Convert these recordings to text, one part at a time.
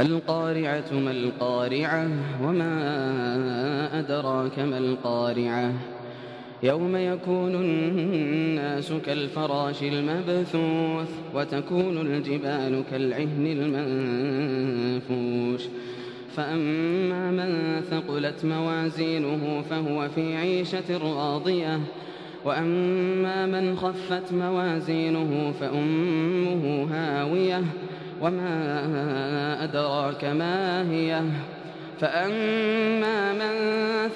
القارعة ما القارعة وما أدراك ما القارعة. يوم يكون الناس كالفراش المبثوث وتكون الجبال كالعهن المنفوش. فأما من ثقلت موازينه فهو في عيشة راضية. وأما من خفت موازينه فأمه هاوية. وما أدراك ما هي فأما من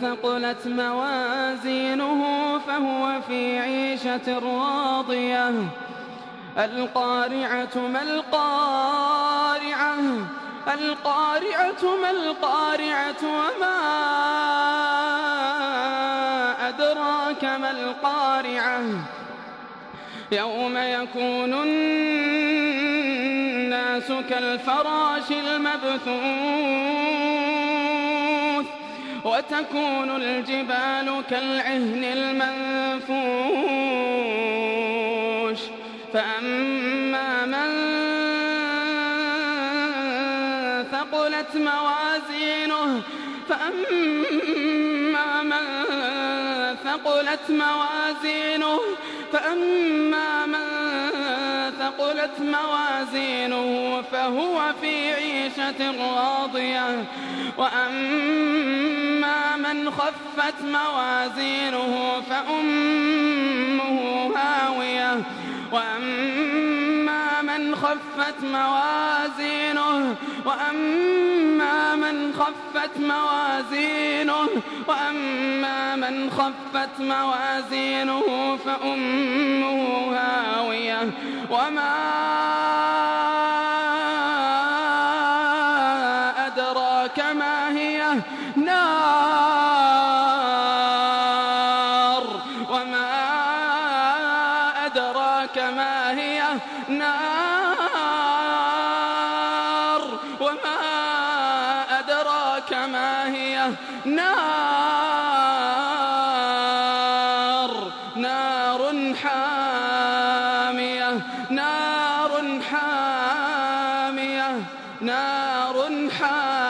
ثقلت موازينه فهو في عيشة راضية القارعة ما القارعة القارعة ما القارعة وما أدراك ما القارعة يوم يكون الناس كالفراش المبثوث وتكون الجبال كالعهن المنفوش. فأما من ثقلت موازينه فأما ثقلت موازينه فأما من ثقلت موازينه فهو في عيشة راضية. وأما من خفت موازينه فأمه خفت موازينه وأما من خفت موازينه وأما من خفت موازينه فأمه هاوية. وما أدراك ما هي؟ نار. أدراك ما هي نار وما أدراك ما هي نار. نار حامية نار حامية نار حامية.